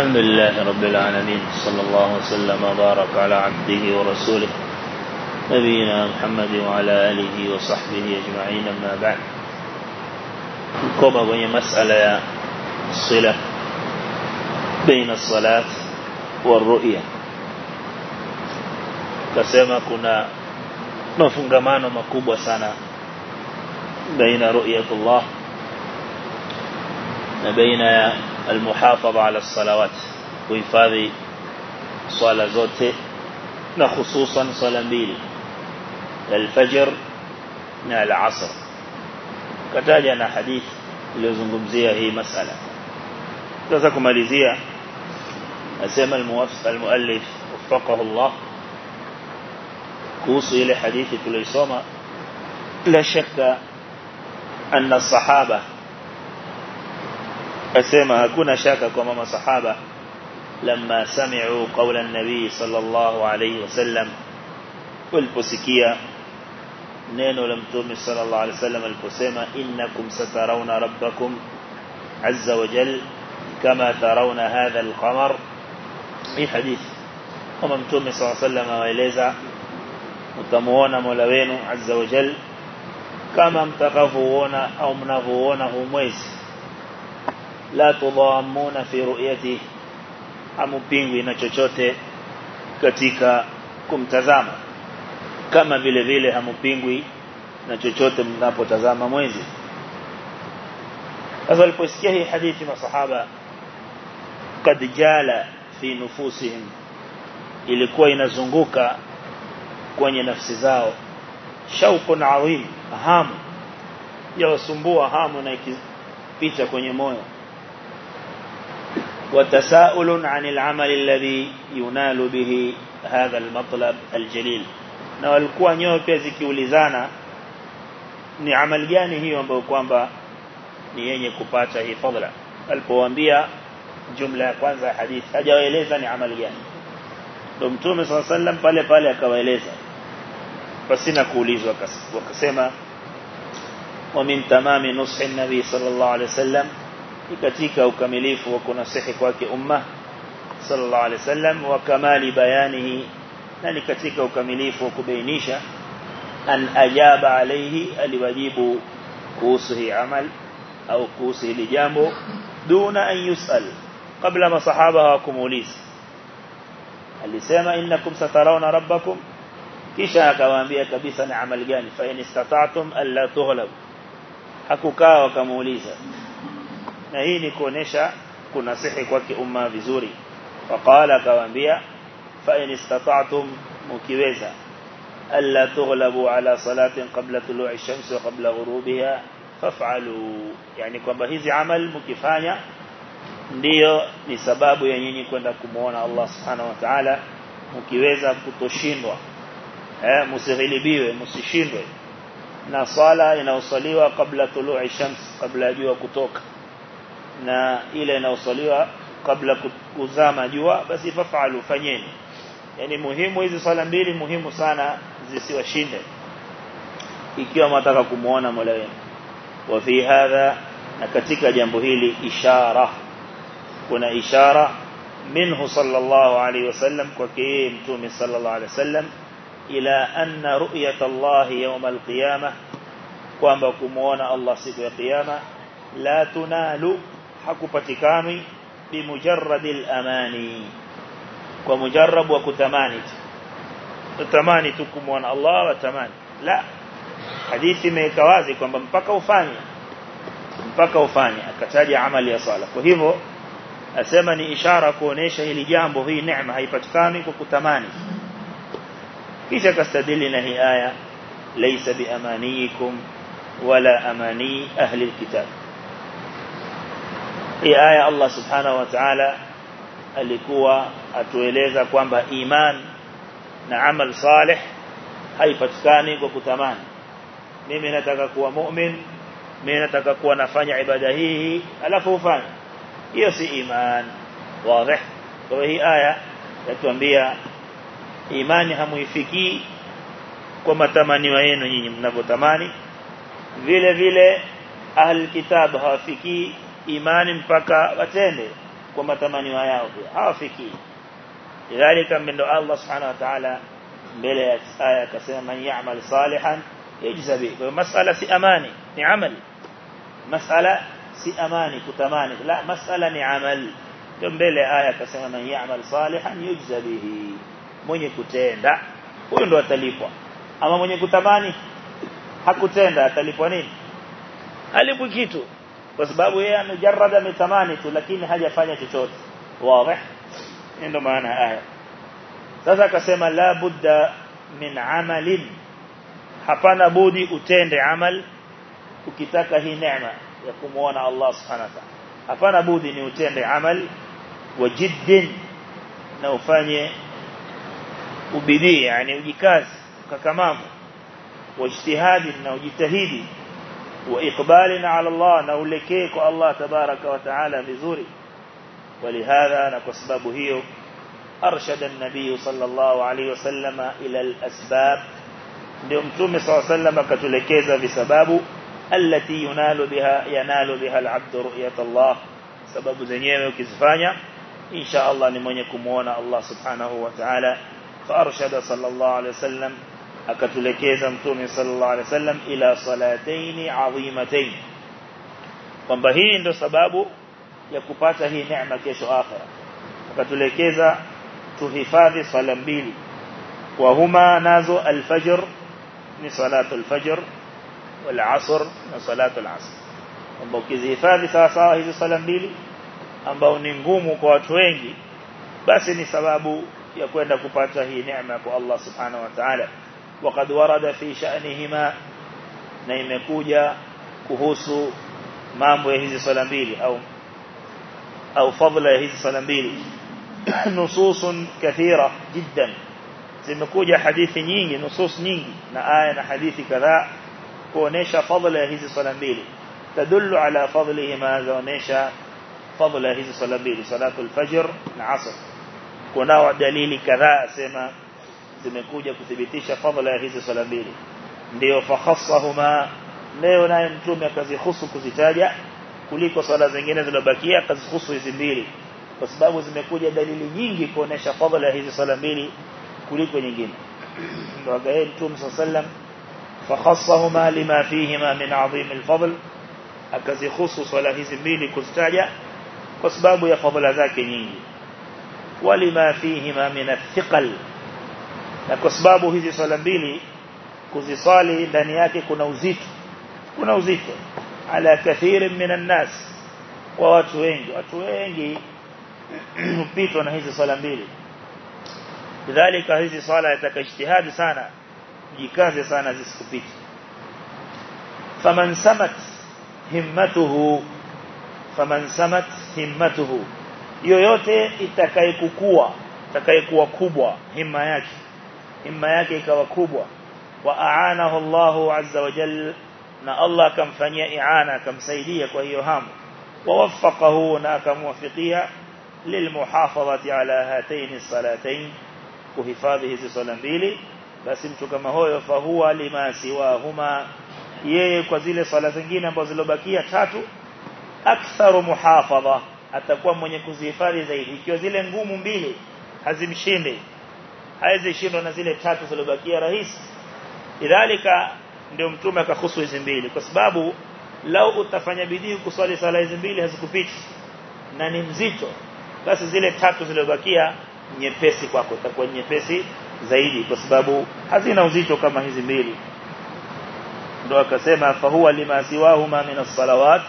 الحمد لله رب العالمين صلى الله وسلم وبارك على عبده ورسوله نبينا محمد وعلى آله وصحبه أجمعين أما بعد. كما بني مسألة الصلة بين الصلاة والرؤية. kasema kuna mafungamano makubwa sana baina ru'yatullah na baina المحافظة على الصلوات. وإفاذي صلاة زوته نخصوصا صلاة ميل الفجر نا العصر. كتاجنا حديث لزنكم زيا هي مسألة. لذلكم لزيا أسمى الموافق المؤلف وفقه الله. كوصي لحديث حديث تليسوما لا شك أن الصحابة أسمى هكونا شاكا كما الصحابه لما سمعوا قول النبي صلى الله عليه وسلم والبسكية نين لم تومي صلى الله عليه وسلم القسيمة إنكم سترون ربكم عز وجل كما ترون هذا القمر في حديث ومم تومي صلى الله عليه وسلم وإليزا متموون مولوين عز وجل كما امتقفوون أو منغوون هميز la tudhammuna fi ru'yatihi hamupingwi na chochote katika kumtazama. Kama vile vile hamupingwi na chochote mnapotazama mwezi sasa waliposikia hii hadithi masahaba kad jala fi nufusihim ilikuwa inazunguka kwenye nafsi zao. Shaukun adhim hamu yawasumbua hamu na ikipita kwenye moyo وتساؤل عن العمل الذي ينال به هذا المطلب الجليل na walikuwa nyoyo pia zikiulizana ni amali gani hiyo ambayo kwamba ni yenye kupata hii fadhila alipowaambia jumla ya kwanza ya hadithi hajawaeleza ni amali gani ndio mtume swalla sallam pale pale akawaeleza pasina kuulizwa wakasema wa min tamami nushi nabii sallallahu alaihi wasallam katika ukamilifu wa kunasihi kwake umma sallallahu alaihi wasallam wa kamali bayanihi na ni katika ukamilifu wa kubainisha an ajaba alaihi aliwajibu kuhusu hii amal au kuhusu hili jambo duna an yusal kabla masahaba hawakumuuliza alisema innakum satarawna rabbakum kisha akawaambia kabisa ni amal gani fa in istata'tum alla tughlab hakukaa wakamuuliza na hii ni kuonesha kuna sihi kwake umma vizuri. Waqala akawaambia fa in istata'tum mukiweza. Alla tughlabu ala salatin qabla tulu'i ash-shams wa qabla ghurubiha faf'alu. Yani kwamba hizi amal mkifanya ndiyo ni sababu ya nyinyi kwenda kumuona Allah subhanahu wa ta'ala mukiweza kutoshindwa. Eh msighilibiwe msishindwe na sala inaosaliwa kabla tulu'i shams kabla jua kutoka na ile inayosaliwa kabla kuzama jua basi fafalu fanyeni yani muhimu hizi swala mbili muhimu sana zisiwashinde ikiwa mnataka kumuona Mola wenu wa fi hadha na katika jambo hili ishara kuna ishara minhu sallallahu alaihi wasallam kwa yeye mtume sallallahu alaihi wasallam ila anna ru'yat Allah yawm al-qiyamah kwamba kumuona Allah siku ya kiyama la tunalu حكو باتيكاني بمجرد الأماني ومجرب وكتماني تماني تكم وان الله وتماني لا حديثي ما يكوازي كم بمبكا وفاني بمبكا وفاني أكتالي عمل يا صالح وهيبو أسمني إشارة كونيشة إلي جانبه هي نعمة هي باتيكاني وكتماني كيش أكستدلنا هي آية ليس بأمانيكم ولا أماني أهل الكتاب hii aya Allah subhanahu wa ta'ala alikuwa atueleza kwamba iman na amal salih haipatikani kwa kutamani. Mimi nataka kuwa mu'min mimi nataka kuwa nafanya ibada hii alafu ufanye hiyo si iman. Wazi. Kwa hii aya yatuambia imani hamuifikii kwa matamanio yenu nyinyi mnavyotamani vile vile ahli kitab hawafikii imani mpaka watende kwa matamanio yao pia hawafiki lidhalika ndo Allah subhanahu wa ta'ala mbele ya aya akasema man ya'mal salihan yajza bi kwa masala si amani ni amal masala si amani kutamani la masala ni amal ndio mbele aya akasema man ya'mal salihan yujza bihi mwenye kutenda huyo ndo atalipwa ama mwenye kutamani hakutenda atalipwa nini alipwi kitu kwa sababu yeye amejarada ametamani tu lakini hajafanya chochote. Wazi. Ndio maana aya. Sasa akasema la budda min amalin. Hapana budi utende amal ukitaka hii neema ya kumuona Allah subhanahu wa ta'ala. Hapana budi ni utende amal wa jiddin na ufanye ubidii yani ujikazi ukakamavu wajtihadi na ujitahidi وإقبالنا على الله نولكيك الله تبارك وتعالى بزوري. ولهذا أنا نقصبب هيو أرشد النبي صلى الله عليه وسلم إلى الأسباب. لأمتوم صلى الله عليه وسلم كتلكيزا بسباب التي ينال بها ينال بها العبد رؤية الله. سبب زنيم وكزفانيا إن شاء الله نمونيكم وأنا الله سبحانه وتعالى. فأرشد صلى الله عليه وسلم akatulekeza mtume sallallahu alaihi wasallam ila salataini adhimatayn kwamba hii ndio sababu ya kupata hii neema kesho akhira akatulekeza tuhifadhi sala mbili wa huma nazo alfajr ni salatu alfajr wal asr na salatu alasr kwamba ukizihifadhi sawa sawa hizo sala mbili ambao ni ngumu kwa watu wengi basi ni sababu ya kwenda kupata hii neema kwa Allah subhanahu wa ta'ala وقد ورد في شأنهما. نيم كوجا كهوس مامو يهز صلمبيلي أو أو فضل يهز صلمبيلي نصوص كثيرة جدا زي كوجا حديث نيني نصوص نيني نآية حديث كذا كونيشا فضل يهز صلمبيلي تدل على فضلهما زونيشا فضل يهز صلمبيلي صلاة الفجر العصر كنا ودليل كذا سيما zimekuja kuthibitisha fadhila ya hizi sala mbili ndio fakhassahuma leo naye mtume akazihusu kuzitaja kuliko swala zingine zilizobakia akazihusu hizi mbili kwa sababu zimekuja dalili nyingi kuonesha fadhila ya hizi sala mbili kuliko nyingine ndio agaye mtume sallam fakhassahuma lima fihima min adhim alfadl akazihusu swala hizi mbili kuzitaja kwa sababu ya fadhila zake nyingi walima fihima min athiqal na kwa sababu hizi swala mbili kuzisali ndani yake kuna uzito. Kuna uzito. Ala kathiri minan nas kwa watu wengi. Watu wengi hupitwa na hizi swala mbili. Lidhalika hizi swala yatakajitihadi sana jikaze sana zisikupite. Faman samat himmatuhu faman samat himmatuhu. Yoyote itakayekukua itakayekuwa kubwa himma yake himma yake ikawa kubwa wa aanahu Allah azza wa jalla na Allah akamfanyia iana akamsaidia kwa hiyo hamu ووفقه ناكموفقيا للمحافظة على هاتين الصلاتين kuhifadhi hizi swala mbili basi mtu kama huyo fahuwa lima siwahuma yeye kwa zile swala zingine ambazo zilobakia tatu aktharu muhafadha atakuwa mwenye kuzihifadhi zaidi ikiwa zile ngumu mbili hazimshinde haizi shindwa na zile tatu zilizobakia rahisi. Idhalika ndio mtume akahusu hizi mbili kwa sababu lau utafanya bidii kuswali sala hizi mbili hazikupiti na ni mzito basi zile tatu zilizobakia nyepesi kwako itakuwa nyepesi zaidi kwa sababu hazina uzito kama hizi mbili. Ndio akasema fa huwa lima siwahuma min as-salawat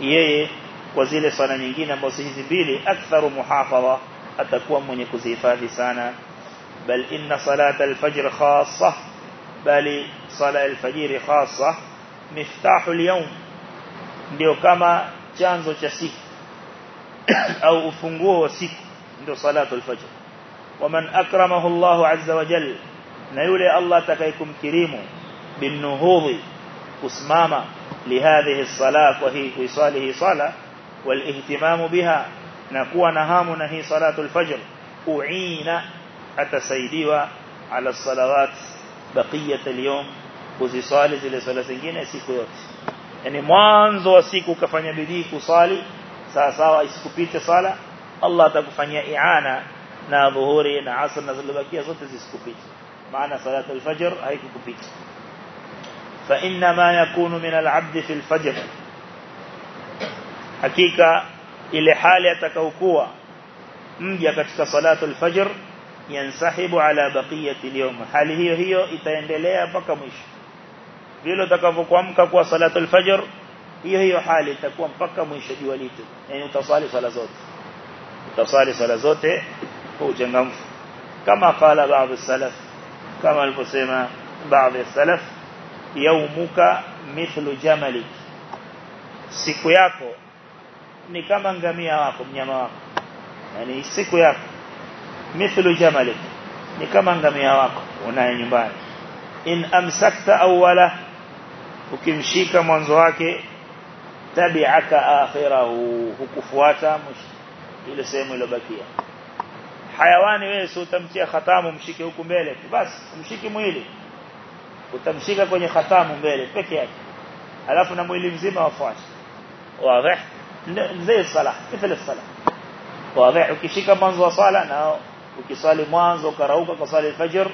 yeye kwa zile swala nyingine ambazo hizi mbili aktharu muhafadha atakuwa mwenye kuzihifadhi sana bal inna salata al-fajr khassa bali sala al-fajr khassa miftahu al-yawm ndio kama chanzo cha siku au ufunguo wa siku ndio salatu al-fajr waman akramahu Allah azza wa jalla na yule Allah atakayekumkirimu binuhudhi kusimama lihadhihi as-salah wa hii kuisalihi sala walihtimamu biha na kuwa na hamu na hii salatu al-fajr uina atasaidiwa ala salawat baqiyat al-yawm kuzisali zile sala zingine siku yote yani mwanzo wa siku ukafanya bidii kusali sawa sawa isikupite sala Allah atakufanyia i'ana na dhuhuri na asr na zilizobakia zote zisikupite maana salatu al-fajr haikukupita fa inna ma yakunu min al-'abd fi al-fajr hakika ile hali atakaokuwa mja katika salatu al-fajr yansahibu ala baqiyati al-yawm. Hali hiyo hiyo itaendelea mpaka mwisho. Vile utakavyokuamka kwa salatu al-fajr hiyo hiyo hali itakuwa mpaka mwisho jua lito yani utasali sala zote. Utasali sala zote kwa uchangamfu. Kama qala baadhi salaf kama alivyosema baadhi salaf yaumuka mithlu jamalik siku yako ni kama ngamia wako mnyama wako. Yani siku yako مثل جملك. نكما نغمي أواك ونعي نبان إن أمسكت أولا وكمشيك منزواك تبعك آخره. وكفواتا مش إلى سيمو لبكية حيواني ويسو تمتيا ختام ومشيك وكو ميلك. بس مشيكي مويلي وتمشيكا كوني ختام ومبيلك بكيك ألفنا مويلي مزيما وفواتا واضح؟ زي الصلاة مثل الصلاة. واضح؟ وكشيك مونزو صلاة نعم ukisali mwanzo karauka kwa sala fajr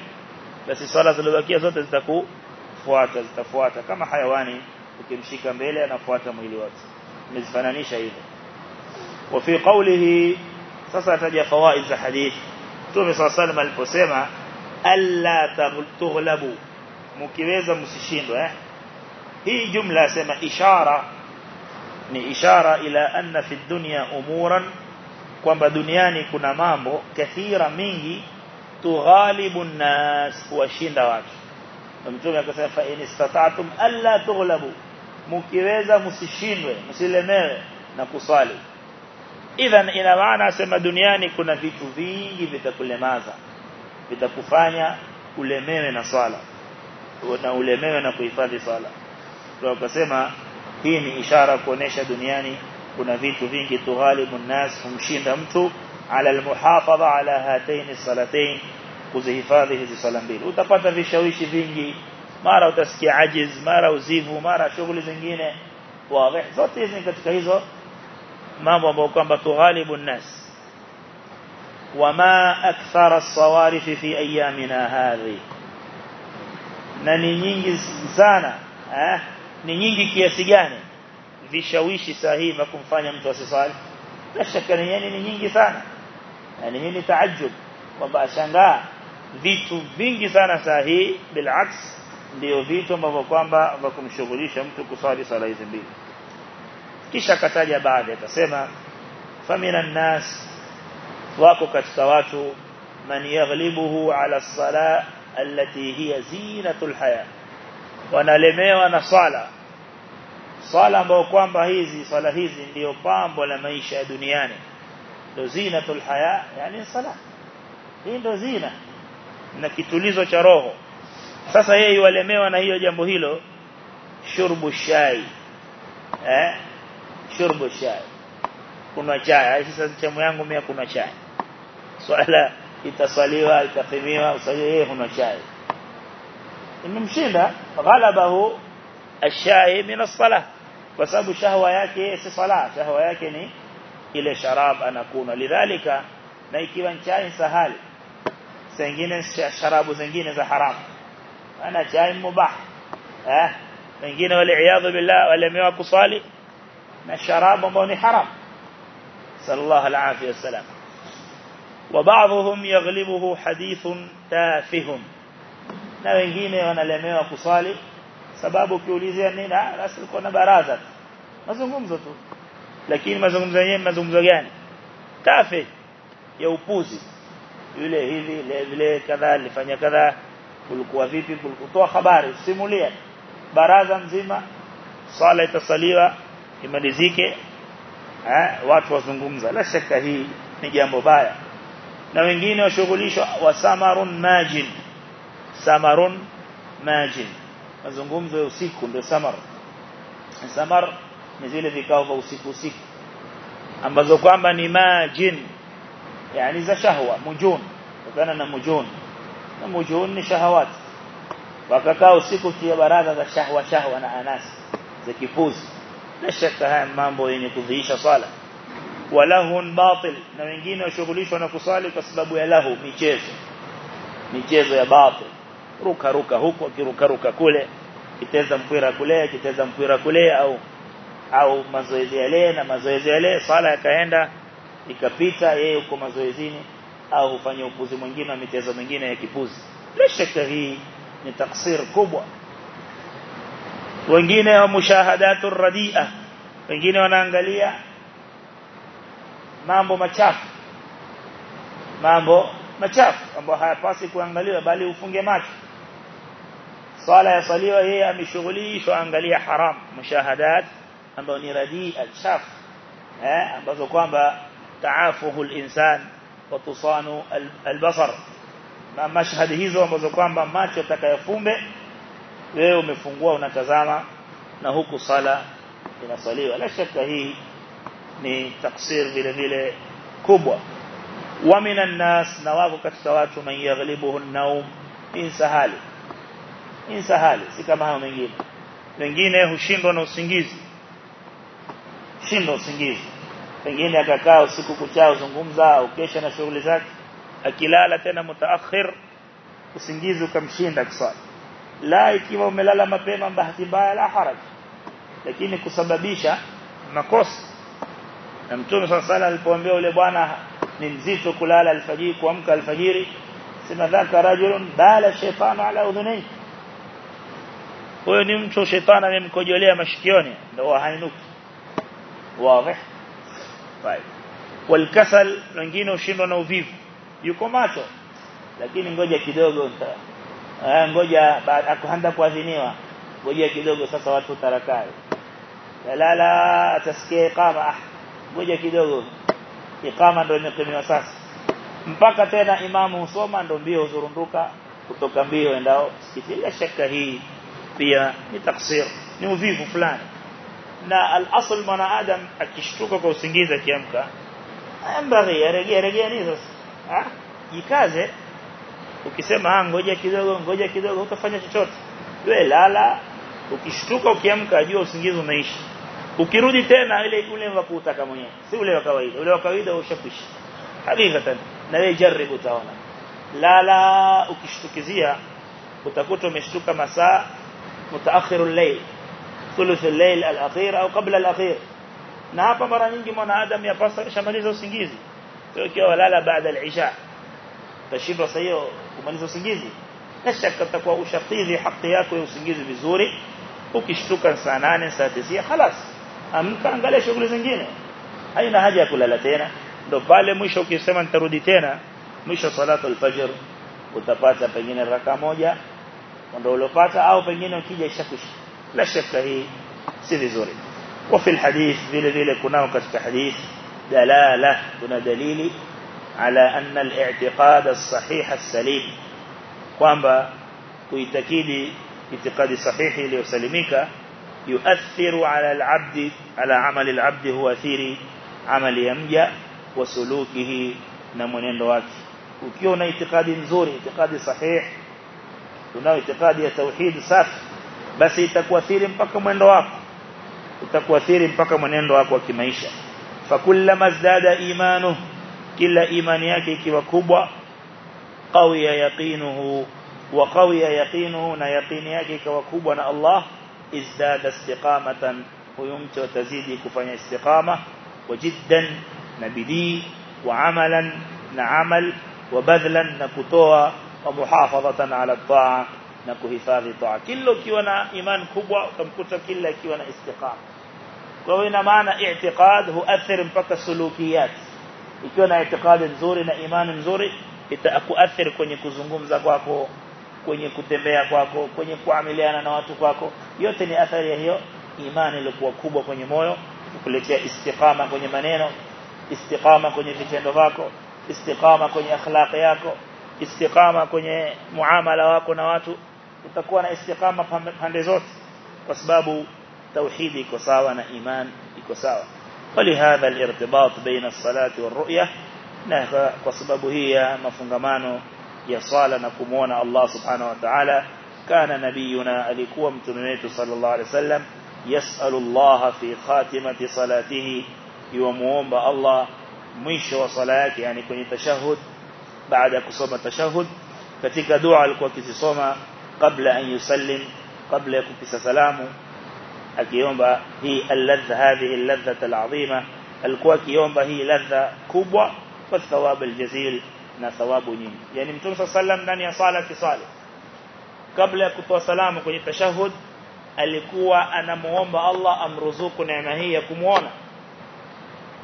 basi sala zilizobakia zote zitakufuata zitafuata kama hayawani ukimshika mbele anafuata mwili wote umezifananisha hivyo وفي قوله sasa ataja fawaid za hadith Mtume وسلم aliposema alla tughlabu mkiweza msishindwe eh hii jumla asema ishara ni ishara ila anna fi dunya umuran kwamba duniani kuna mambo kathira mingi tughalibu nas washinda watu. Mtume akasema fa in istata'tum alla tughlabu. Mkiweza msishindwe msilemewe na kuswali. Idhan ina maana asema duniani kuna vitu vingi vitakulemaza vitakufanya ulemewe na swala na ulemewe na kuhifadhi swala. Ndio akasema hii ni ishara kuonesha duniani kuna vitu vingi tughalibu nas humshinda mtu ala almuhafadha ala hataini salatain kuzihifadhi hizi sala mbili utapata vishawishi vingi mara utasikia ajiz mara uzivu mara shughuli zingine wazi zote hizi katika hizo mambo ambayo kwamba tughalibu nas wama akthara as-sawarif fi ayyamina hadhi na ni nyingi sana eh ni nyingi kiasi gani vishawishi sahihi vya kumfanya mtu asisali la shaka ni yani ni nyingi sana yani mimi taajjub kwamba ashangaa vitu vingi sana sahihi bilaks ndio vitu ambavyo kwamba vya kumshughulisha mtu kusali sala hizi mbili kisha akataja baadhi akasema famina nas wako katika watu man yaghlibuhu ala sala allati hiya zinatul haya wanalemewa na swala swala ambao kwamba hizi swala hizi ndio pambo la maisha ya duniani. Ndio zinatul haya yani sala. Hii ndio zina. Na kitulizo cha roho. Sasa yeye yualemewa na hiyo jambo hilo shurbu shai. Eh? Shurbu shai. Kuna chai. Sasa chemo yangu mimi kuna chai. Swala itasaliwa itakimiwa usaje yeye kuna chai. Imemshinda. Ghalabahu ashai min as-salah kwa sababu shahwa yake si sala shahwa yake ni ile sharab anakuna lidhalika na ikiwa chai sahali zingine sharabu zingine za haramu ana chai mubah eh wengine wale iyadhu billah walemewa kusali na sharabu ambao ni haram sallallahu alaihi wasallam وبعضهم يغلبه حديث تافه na wengine wanalemewa kusali sababu ukiulizia nini basi uko na baraza mazungumzo tu. Lakini mazungumzo yenyewe mazungumzo gani? Kafe ya upuzi. Yule hivi vile kadhaa alifanya kadhaa. Kulikuwa vipi? Kulikutoa habari simulia. Baraza mzima sala itasaliwa imalizike. Eh watu wazungumza. La shaka hii ni jambo baya. Na wengine washughulishwa wa samarun majin. Samarun majin mazungumzo ya usiku ndio samar. Samar ni zile vikao vya usiku usiku ambazo kwamba ni majin yani za shahwa mujun kutokana na mujun. Na mujun ni shahawat. Wakakaa usiku kia baraza za shahwa shahwa na anasi za kipuzi. Na shaka haya mambo yenye kudhiisha sala walahun batil na wengine washughulishwa na kusali kwa sababu ya lahu michezo. Michezo ya batil ruka ruka huko kiruka ruka kule. Kiteza mpira kule kiteza mpira kule au au mazoezi yale na mazoezi yale. Sala yakaenda ikapita yeye uko mazoezini au hufanya upuzi mwingine na michezo mingine ya kipuzi. Bila shaka hii ni taksir kubwa. Wengine wa mushahadatu radia wengine wanaangalia mambo machafu. Mambo machafu ambayo hayapasi kuangaliwa bali ufunge macho صلاة صليوة هي أمي شغلي شو أنقلي حرام مشاهدات أم بني ردي الشف أم بذكوان بتعافه الإنسان وتصان البصر ما مشهد هزو أم بذكوان بماتش وتكيفون به ويو مفنقوا ونتزاما نهوك صلاة إلى صليوة لا شك هي ni taksir vile vile ومن الناس minan nas nawako katika watu man yaghlibuhu ni sahali si kama hao wengine wengine hushindwa na usingizi. Shindwa usingizi. Wengine akakaa usiku kuchao zungumza au kesha na shughuli zake. Akilala tena mtaakhir usingizi ukamshinda kusali la ikiwa umelala mapema bahati mbaya la haraj. Lakini kusababisha makosa. Na mtume sana sana alipoambia yule bwana ni mzito kulala alfajiri kuamka alfajiri sema dhaka rajulun bala shaytanu ala udhunayhi huyo ni mtu shetani amemkojolea mashikioni ndio hainuki wazi طيب والكسل wengine ushindwa na uvivu yuko macho lakini ngoja kidogo ah ngoja akuhanda kuadhiniwa ngoja kidogo sasa watu tarakai lala atasikia iqama ah ngoja kidogo iqama ndio imekimiwa sasa mpaka tena imamu husoma ndio mbio huzurunduka kutoka mbio endao bila shaka hii pia ni taksir ni uvivu fulani. Na al-asl mwana adam akishtuka kwa usingizi akiamka ambari aregea aregea nini sasa? Ah jikaze. Ukisema ah ngoja kidogo ngoja kidogo utafanya chochote. Wewe lala. Ukishtuka ukiamka ajua usingizi umeisha. Ukirudi tena ile ule wa kutaka mwenyewe si ule wa kawaida. Ule wa kawaida ushakwisha. Hakikatan na wewe jaribu utaona. Lala ukishtukizia utakuta umeshtuka masaa mutaakhirul layl thuluth al-layl al-akhir au qabla al-akhir na hapa mara nyingi mwanadamu yapasa shamaliza usingizi sio kiwa walala baada al-isha tashindwa sasa hiyo kumaliza usingizi na shaka utakuwa ushakidhi haki yako ya usingizi vizuri ukishtuka saa 8 saa 9 خلاص amka angalia shughuli zingine haina haja ya kulala tena ndo pale mwisho ukisema nitarudi tena mwisho salatu al-fajr utapata pengine raka moja ndio uliopata au pengine ukija ishakwisha la shaka hii si vizuri وفي الحديث vile vile kunao katika hadith dalala kuna dalili ala anna al-i'tiqad as-sahih as-salim kwamba kuitakidi itikadi sahihi iliyosalimika yuathiru ala al-'abd ala amali al-'abd huwa athiri amali ya mja wa sulukihi na mwenendo wake ukiwa na itikadi nzuri itikadi sahihi unao itikadi ya tauhid safi basi itakuathiri mpaka mwendo wako utakuathiri mpaka mwenendo wako wa kimaisha fakullama zdada imanu kila imani yake ikiwa kubwa qawiya yaqinuhu wa qawiya yaqinuhu na yaqini yake ikawa kubwa na Allah izdada istiqamatan huyo mtu atazidi kufanya istiqama wa jiddan na bidii wa amalan na amal wa badlan na kutoa wa muhafadhatan ala taa na kuhifadhi taa. Kila ukiwa na iman kubwa utamkuta kila ikiwa na istiqama. Kwa hiyo ina maana i'tiqad huathir mpaka sulukiyat. Ikiwa na i'tiqad nzuri na imani nzuri itakuathiri kwenye kuzungumza kwako kwenye kutembea kwako kwenye kuamiliana na watu kwako. Yote ni athari ya hiyo imani iliyokuwa kubwa kwenye moyo kukuletea istiqama kwenye maneno istiqama kwenye vitendo vyako istiqama kwenye akhlaq yako istiqama kwenye muamala wako na watu utakuwa na istiqama pande zote kwa sababu توحيد iko sawa na iman iko sawa ولهذا الارتباط بين الصلاة والرؤية na kwa sababu hii ya mafungamano ya swala na kumuona Allah subhanahu wa ta'ala kana nabiyuna alikuwa mtume wetu sallallahu alaihi wasallam yasalu Allah fi khatimati salatihi yuamuomba Allah mwisho wa sala yake yani kwenye tashahud بعد كصوم التشهد كتك دعاء الكوكي صوم قبل أن يسلم قبل كوكي سلام أكيومبا هي اللذة هذه اللذة العظيمة. الكوكي يومبا هي لذة كبوة فالثواب الجزيل نثواب نين. يعني متوم صلى الله عليه وسلم دانيا صالة صالة قبل كتوى سلام كوكي التشهد كوى أنا مهمبا الله أمرزوك نعمة هي كموانا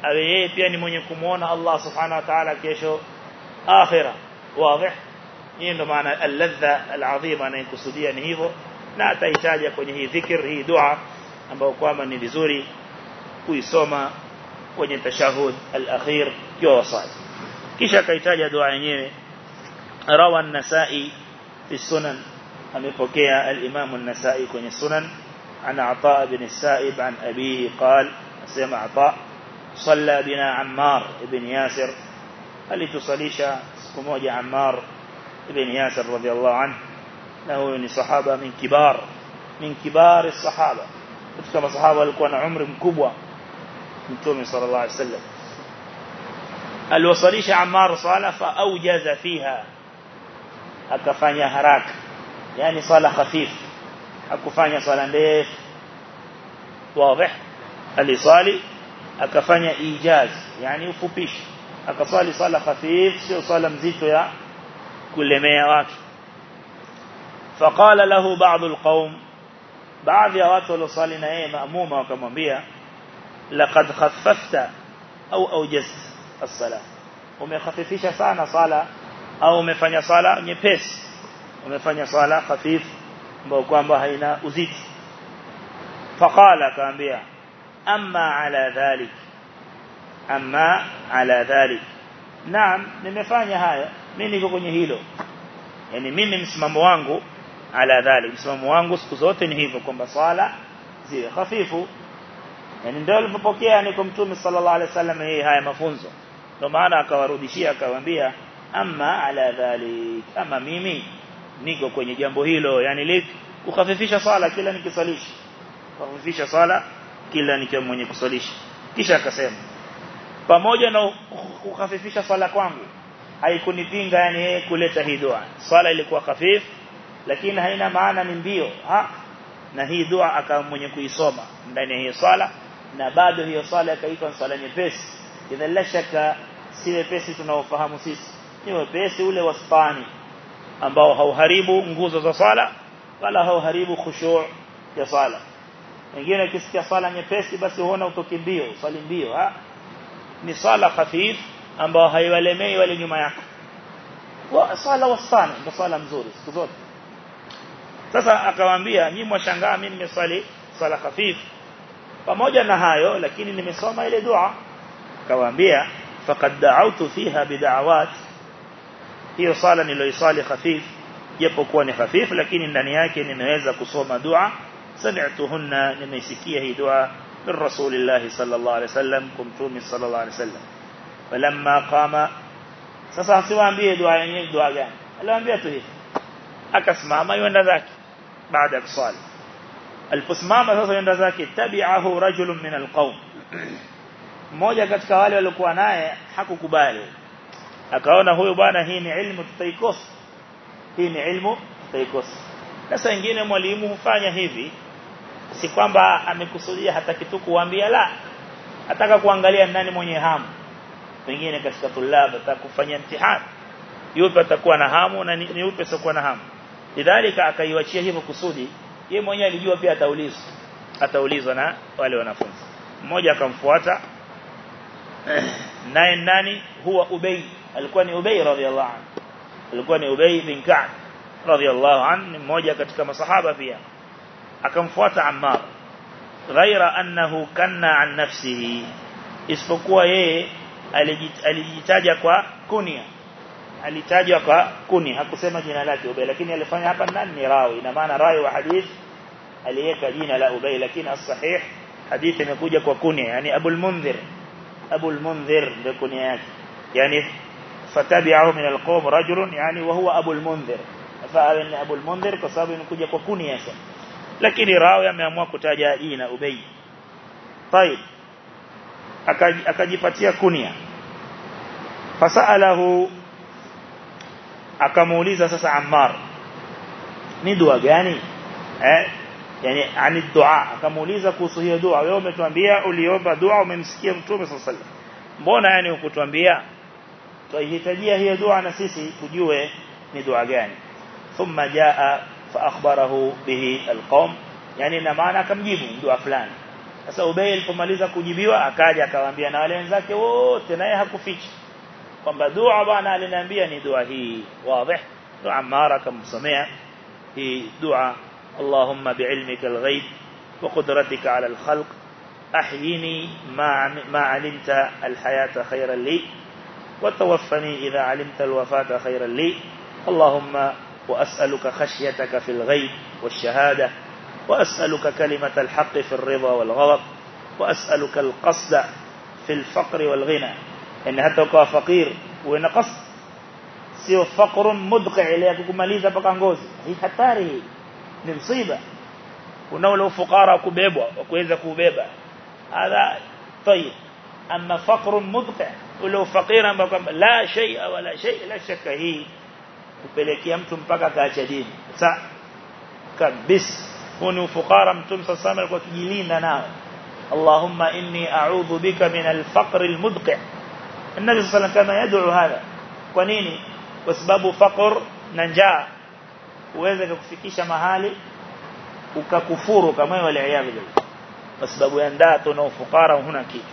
أبي يبياني من يكموانا الله سبحانه وتعالى كيشو آخرة. واضح؟ إيه إنه معنى اللذة العظيمة نكسودية نهيبو كون كونه ذكر هي دعاء. أمبو قواما نبزوري كوي سوما كون تشاهد الأخير كيو وصال. كيشا كيشاليا دعاء نيني روى النساء في السنن. أمي الإمام النساء كون السنن. عن عطاء بن السائب عن أبيه قال سيما عطاء صلى بنا عمار بن ياسر هل تصليش سكموج عمار بن ياسر رضي الله عنه له من صحابة من كبار من كبار الصحابة كما صحابة لكونا عمر مكبوة متومي صلى الله عليه وسلم الوصليش عمار صالة فأوجز فيها akafanya haraka. Yani sala khafif hakufanya sala ndefu. Wazi alisali akafanya ijaz yani ufupishi. Akasali sala khafif sio sala mzito ya kulemea watu faqala lahu ba'd alqawm baadhi ya watu waliosali na yeye maamuma wakamwambia laqad khaffafta au awjazta as-sala umekhafifisha sana sala au umefanya sala nyepesi umefanya sala khafif ambayo kwamba haina uzito faqala kaambia amma ala dhalik amma ala dhalik. Naam nimefanya haya. Mimi niko kwenye hilo. Yani mimi msimamo wangu ala dhalik. Msimamo wangu siku zote ni hivyo kwamba swala ziwe hafifu yani ndio alipopokea ni kwa mtume sallallahu alaihi wasallam yeye haya mafunzo. Ndio maana akawarudishia akawaambia amma ala dhalik. Ama mimi niko kwenye jambo hilo. Yani kukhafifisha swala kila nikisalisha kukhafifisha swala kila nikiwa mwenye kusalisha kisha akasema pamoja na kukhafifisha swala kwangu haikunipinga yani yeye kuleta hii dua. Swala ilikuwa khafif lakini haina maana ni mbio ha? Na hii dua akawa mwenye kuisoma ndani ya hiyo swala na bado hiyo swala ikaitwa swala nyepesi. Idha la shaka si nyepesi tunaofahamu sisi. Ni wepesi ule wastani ambao hauharibu nguzo za swala wala hauharibu khushu' ya swala. Wengine kisikia swala nyepesi basi huona utokimbio swali mbio ha ni swala khafif ambao haiwalemei wale nyuma yako wa swala wastani ndio swala mzuri siku zote sasa akawaambia nyinyi mwashangaa mimi nimeswali swala khafif pamoja na hayo lakini nimesoma ile dua akawaambia faqad da'awtu fiha bid'awat hiyo sala niloisali khafif japokuwa ni khafif lakini ndani yake nimeweza kusoma dua sami'tuhunna nimeisikia hii dua من رسول الله صلى الله عليه وسلم كمتومي صلى الله عليه وسلم. فلما قام سأصحصي وانبيه دعا يعني دعا جان اللي وانبيه تهي أكس ماما يوند ذاك بعد أكسال الفس ماما سأصحصي وانبيه ذاك تبعه رجل من القوم. موجة كتكوالي والقواناية حكو كبالي. أكاونا هو يبانا هين علم تطيقص هين علم تطيقص نسا ينجين موليمه فانيا هذي si kwamba amekusudia hata kitu kuambia la ataka kuangalia nani mwenye hamu. Pengine katika tulaba atakufanya mtihani. Yupi atakuwa na hamu na ni yupi sokuwa na hamu. Lidhalika akaiwachia hivyo kusudi yeye mwenyewe alijua pia ataulizwa. Ataulizwa na wale wanafunzi. Mmoja akamfuata. Naye nani? Huwa Ubay. Alikuwa ni Ubay radhiallahu anhu. Alikuwa ni Ubay bin Ka'b radhiallahu anhu. Mmoja katika masahaba pia akamfuata Ammar ghaira annahu kanna an nafsihi isipokuwa yeye alijitaja kwa kunia alitajwa kwa kuni hakusema jina lake Ubay lakini alifanya hapa nani ni rawi ina maana rawi wa hadith aliweka jina la Ubay lakini as-sahih hadithi imekuja kwa kunia yani Abul Mundhir Abul Mundhir ndio kunia yake yani fatabi'ahu min al-qawm rajulun yani wa huwa Abul Mundhir fa ni Abul Mundhir kwa sababu imekuja kwa kunia sasa lakini rawi ameamua kutaja jina Ubay طيب akajipatia kunia fasalahu akamuuliza sasa Ammar ni dua gani eh yani ani dua akamuuliza kuhusu hiyo dua wewe umetuambia uliomba dua umemsikia mtume sallallahu alaihi wasallam mbona yani ukutuambia tuhitajia hiyo dua na sisi tujue ni dua gani thumma jaa فأخبره به القوم. يعني إن معنا كم جيبوا دعا فلان أسأبي الفماليزة كجيبوا أكاد يكلم بيانا ولين ذاك تنايها كفيش قم بدو عبانا لنبياني دعا هي واضح دعا مارك مسمع هي دعا اللهم بعلمك الغيب وقدرتك على الخلق أحييني ما علمت الحياة خيرا لي وتوفني إذا علمت الوفاة خيرا لي اللهم وأسألك خشيتك في الغيب والشهادة وأسألك كلمة الحق في الرضا والغضب وأسألك القصد في الفقر والغنى. إن حتى كوا فقير قصد. سيو فقر مدقع إليك كماليزة بقانغوزي هي kuna ule ufukara kubebwa kuweza kubeba hadha tayib amma faqr mudqa ule ufakira ambao kwamba la shay wala shay la shaka hii kupelekea mtu mpaka kaacha dini sa kabisa huu ni ufukara mtume sasa alikuwa kijilinda nao اللهم إني أعوذ بك من الفقر المدقع النبي صلى الله كان يدعو هذا kwanini kwa sababu faqr na njaa uweze kukufikisha mahali ukakufuru kama wale ayadhi kwa sababu ya ndaa tu na ufukara huna kitu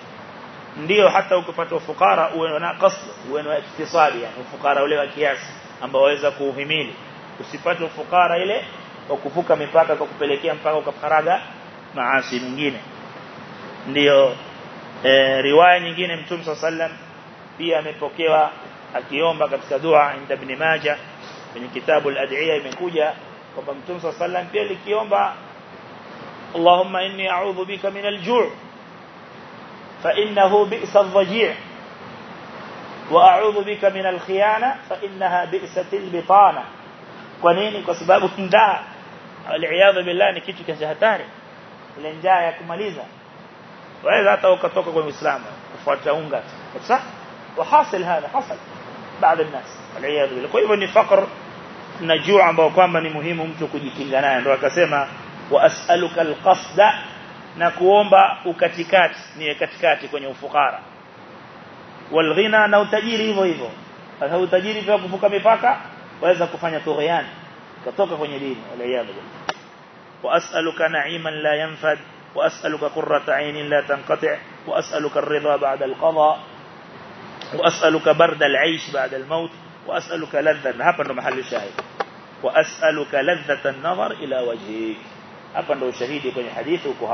ndio hata ukipata ufukara uwe na qasd uwe na iktisadi yani ufukara ule wa kiasi ambao waweza kuuhimili. Usipate ufukara ile wa kuvuka mipaka kwa kupelekea mpaka ukaparaga maasi mengine. Ndio e, riwaya nyingine mtume sallam pia amepokewa akiomba katika dua inda ibn majah. Kwenye kitabu al-ad'iya imekuja kwamba mtume sallam pia likiomba Allahumma inni a'udhu bika min al-ju' fa innahu bi'sa al-dhaji' وأعوذ بك من الخيانة فإنها بئس البطانه كنيني بسبب النداء العياذ بالله ان كيتو كان خطر النداء يكمليزا واذا حتى وكتوك من الاسلام فتاونغا صح وحاصل هذا حصل بعض الناس العياذ بالله فايوه ني فقر نجوع ambao kwamba ni muhimu mtu kujikinga naye ndo akasema واسالك القصد na kuomba ukatikati ni katikati kwenye ufukara walghina na utajiri hivyo hivyo. Sasa utajiri pia kuvuka mipaka waweza kufanya toghiani kutoka kwenye dini بالله واسالك نعيما لا ينفد واسالك قرة عين لا تنقطع واسالك الرضا بعد القضاء واسالك برد العيش بعد الموت واسالك لذة هابا ndo محل الشاهد واسالك لذة النظر إلى وجهك هابا ndo شهيدي في الحديث وكو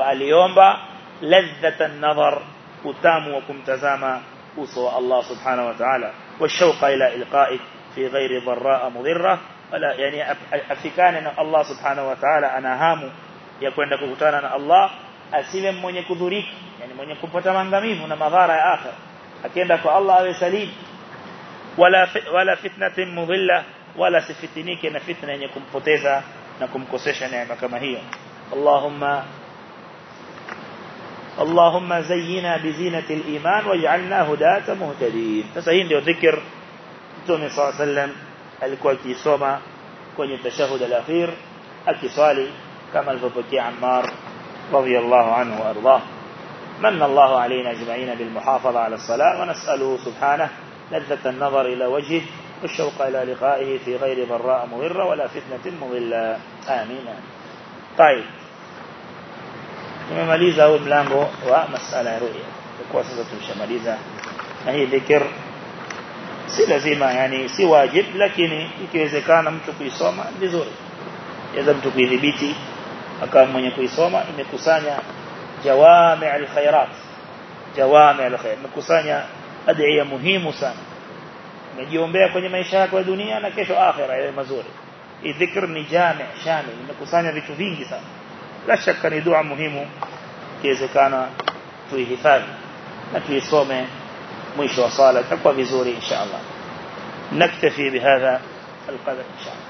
اليوم kwamba لذة النظر utamu wa kumtazama uso wa Allah subhanahu wa ta'ala washauqa ila ilqa'ik fi ghairi dharra mudhirra wala yani afikane na Allah subhanahu wa ta'ala ana hamu ya kwenda kukutana na Allah asiwe mwenye kudhuriki yani mwenye kupata mangamivu na madhara ya akhira akienda kwa Allah awe salim wala wala fitnatin mudhilla wala sifitinike na fitna yenye kumpoteza na kumkosesha neema kama hiyo Allahumma اللهم زينا بزينة الإيمان واجعلنا هداة مهتدين. Sasa hii ndio dhikr. صلى الله عليه وسلم alikuwa akisoma kwenye tashahud al-akhir akiswali kama alivyopokea Ammar radiyallahu anhu ardah من الله علينا أجمعين بالمحافظة على الصلاة ونسأله سبحانه لذة النظر إلى وجهه والشوق إلى لقائه في غير ضراء مضرة ولا فتنة مضلة آمين طيب tumemaliza huu mlango wa masala ya ruya. Kwa sasa tumeshamaliza. Na hii dhikr si lazima yani si wajib lakini ikiwezekana mtu kuisoma vizuri. Yaweza mtu kuidhibiti akawa mwenye kuisoma imekusanya jawami alkhairat. Jawami alkhair imekusanya adhiya muhimu sana. Umejiombea kwenye maisha yako ya dunia na kesho akhira yawe mazuri. Hii dhikr ni jami shamil. Imekusanya vitu vingi sana لا شك أن دعاء مهم يذكرنا في حفاظ لكن يصوم مشو صلاه تقوى بزوري إن شاء الله. نكتفي بهذا القدر إن شاء الله.